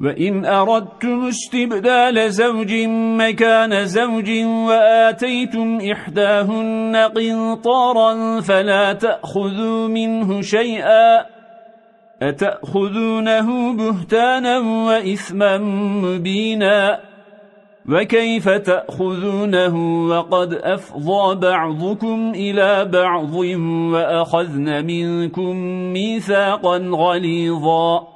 وَإِنْ أَرَدْتُمُ اسْتِبْدَالَ زَوْجٍ مَكَانَ زَوْجٍ وَآتَيْتُمْ إِحْدَاهُنَّ قِنطَارًا فَلَا تَأْخُذُوا مِنْهُ شَيْئًا أَتَأْخُذُونَهُ بُهْتَانًا وَإِثْمًا مُبِينًا وَكَيْفَ تَأْخُذُونَهُ وَقَدْ أَفْضَى بَعْضُكُمْ إِلَى بَعْضٍ وَأَخَذْنَ مِنْكُمْ مِيثَاقًا غَلِيظًا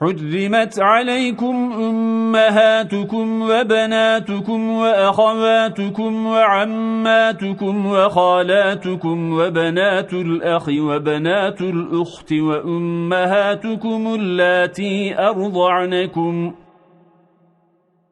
حرمت عليكم أمهاتكم وبناتكم وأخواتكم وعماتكم وخالاتكم وبنات الأخ وبنات الأخت وأمهاتكم اللاتي أرضعنكم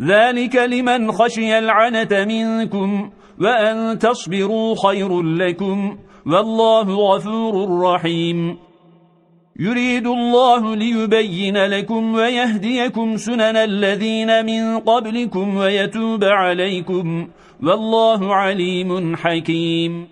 ذلك لمن خشي العنة منكم وأن تصبروا خير لكم والله غفور رحيم يريد الله ليبين لكم ويهديكم سنن الذين من قبلكم ويتوب عليكم والله عليم حكيم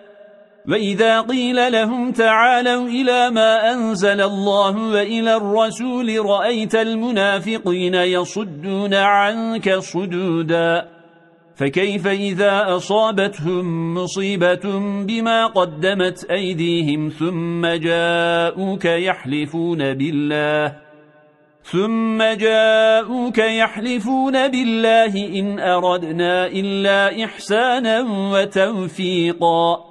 وإذا قيل لهم تعالوا إلى ما أنزل الله وإلى الرسول رأيت المنافقين يصدون عنك صدودا. فكيف إذا أصابتهم مصيبة بما قدمت أيديهم ثم جاءوك يحلفون بالله؟ ثم جاءوك يحلفون بالله إن أردنا إلا إحسانا وتوفيقا.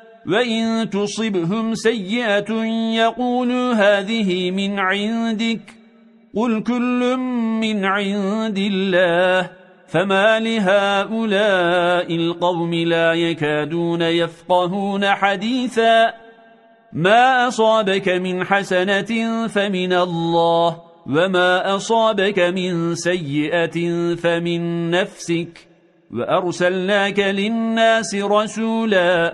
وإن تصبهم سيئة يقولوا هذه من عندك قل كل من عند الله فما لهؤلاء القوم لا يكادون يفقهون حديثا ما أصابك من حسنة فمن الله وما أصابك من سيئة فمن نفسك وأرسلناك للناس رسولا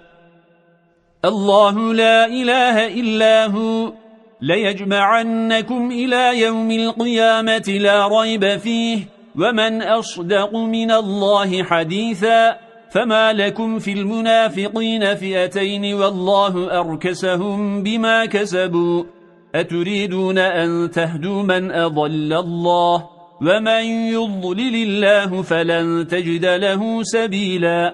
الله لا إله إلا هو. ليجمعنكم إلى يوم القيامة لا ريب فيه. ومن أصدق من الله حديثا فما لكم في المنافقين فئتين والله أركسهم بما كسبوا. أتريدون أن تهدوا من أضل الله؟ ومن يضلل الله فلن تجد له سبيلا.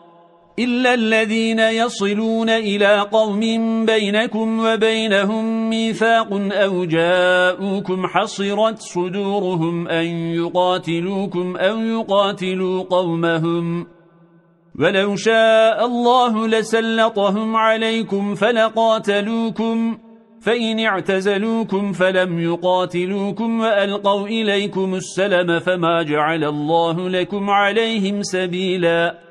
إلا الذين يصلون إلى قوم بينكم وبينهم ميثاق أو جاءوكم حصرت صدورهم أن يقاتلوكم أو يقاتلوا قومهم. ولو شاء الله لسلطهم عليكم فلقاتلوكم فإن اعتزلوكم فلم يقاتلوكم وألقوا إليكم السلم فما جعل الله لكم عليهم سبيلاً.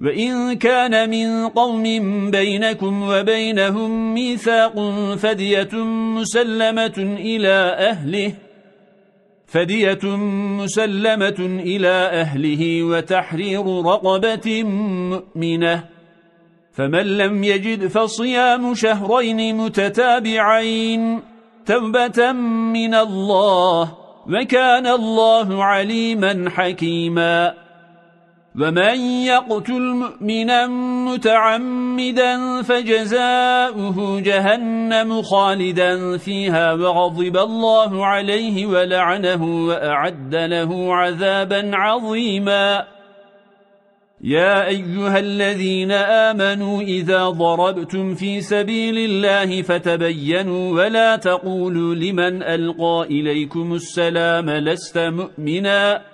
وإن كان من قوم بينكم وبينهم ميثاق فدية مسلمة إلى أهله فدية مسلمة إلى أهله وتحرير رقبة مؤمنة فمن لم يجد فصيام شهرين متتابعين توبة من الله وكان الله عليما حكيماً ومن يقتل مؤمنا متعمدا فجزاؤه جهنم خالدا فيها وغضب الله عليه ولعنه وأعد له عذابا عظيما. يا أيها الذين آمنوا إذا ضربتم في سبيل الله فتبينوا ولا تقولوا لمن ألقى إليكم السلام لست مؤمناً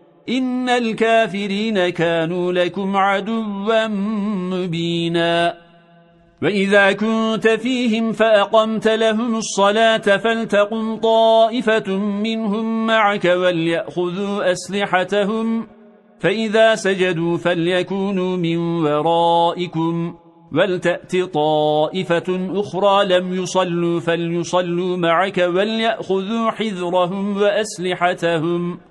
إن الكافرين كانوا لكم عدوا مبينا. وإذا كنت فيهم فأقمت لهم الصلاة فلتقم طائفة منهم معك وليأخذوا أسلحتهم. فإذا سجدوا فليكونوا من ورائكم. ولتأت طائفة أخرى لم يصلوا فليصلوا معك وليأخذوا حذرهم وأسلحتهم.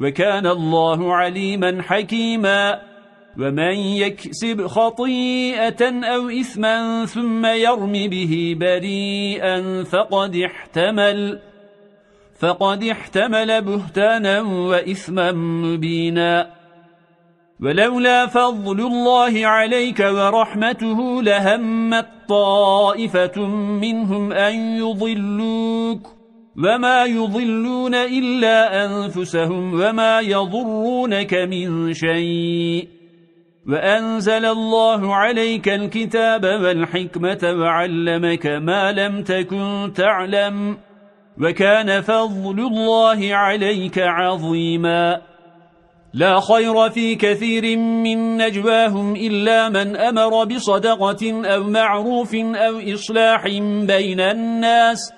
وكان الله عليما حكيما ومن يكسب خطيئة أو إثما ثم يرم به بريئا فقد احتمل فقد احتمل بهتانا وإثما مبينا. ولولا فضل الله عليك ورحمته لهمت طائفة منهم أن يضلوك. وما يضلون إلا أنفسهم وما يضرونك من شيء وأنزل الله عليك الكتاب والحكمة وعلمك ما لم تكن تعلم وكان فضل الله عليك عظيما لا خير في كثير من نجواهم إلا من أمر بصدقة أو معروف أو إصلاح بين الناس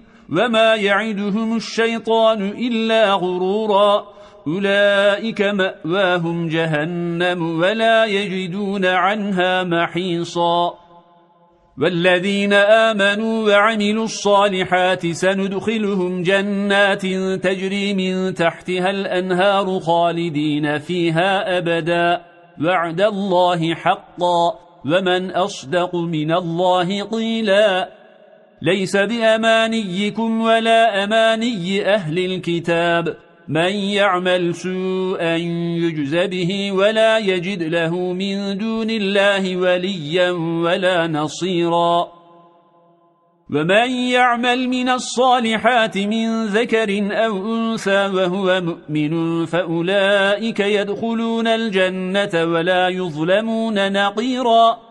وما يعدهم الشيطان إلا غرورا. أولئك مأواهم جهنم ولا يجدون عنها محيصا. والذين آمنوا وعملوا الصالحات سندخلهم جنات تجري من تحتها الأنهار خالدين فيها أبدا. وعد الله حقا. ومن أصدق من الله قيلا. ليس بأمانيكم ولا أماني أهل الكتاب. من يعمل سوءا يجز به ولا يجد له من دون الله وليا ولا نصيرا. ومن يعمل من الصالحات من ذكر أو أنثى وهو مؤمن فأولئك يدخلون الجنة ولا يظلمون نقيراً.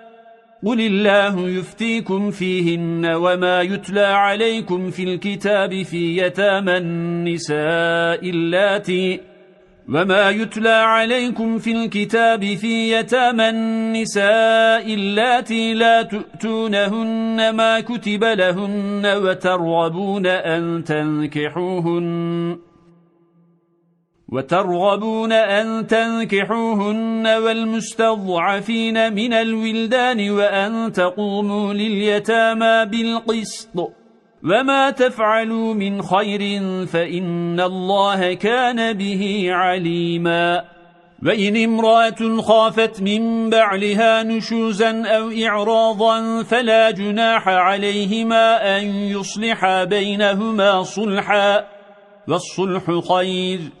قل الله يفتيكم فيهن وما يتلى عليكم في الكتاب في يتامى النساء اللاتي وما يتلى عليكم في الكتاب في يتامى النساء اللاتي لا تؤتونهن ما كتب لهن وترغبون أن تنكحوهن وترغبون أن تنكحوهن والمستضعفين من الولدان وأن تقوموا لليتامى بالقسط. وما تفعلوا من خير فإن الله كان به عليما. وإن امرأة خافت من بعلها نشوزا أو إعراضا فلا جناح عليهما أن يصلحا بينهما صلحا. والصلح خير.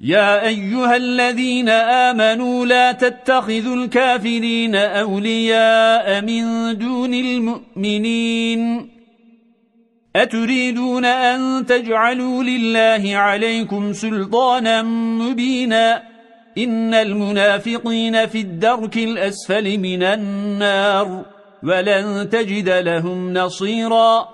يا أيها الذين آمنوا لا تتخذوا الكافرين أولياء من دون المؤمنين. أتريدون أن تجعلوا لله عليكم سلطانا مبينا. إن المنافقين في الدرك الأسفل من النار. ولن تجد لهم نصيرا.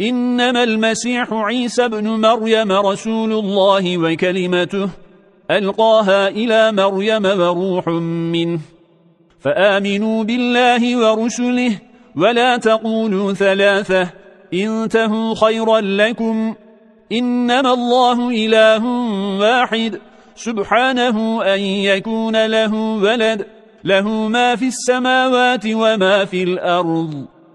إنما المسيح عيسى بن مريم رسول الله وكلمته ألقاها إلى مريم وروح منه. فآمنوا بالله ورسله ولا تقولوا ثلاثة انتهوا خيرا لكم. إنما الله إله واحد سبحانه أن يكون له ولد له ما في السماوات وما في الأرض.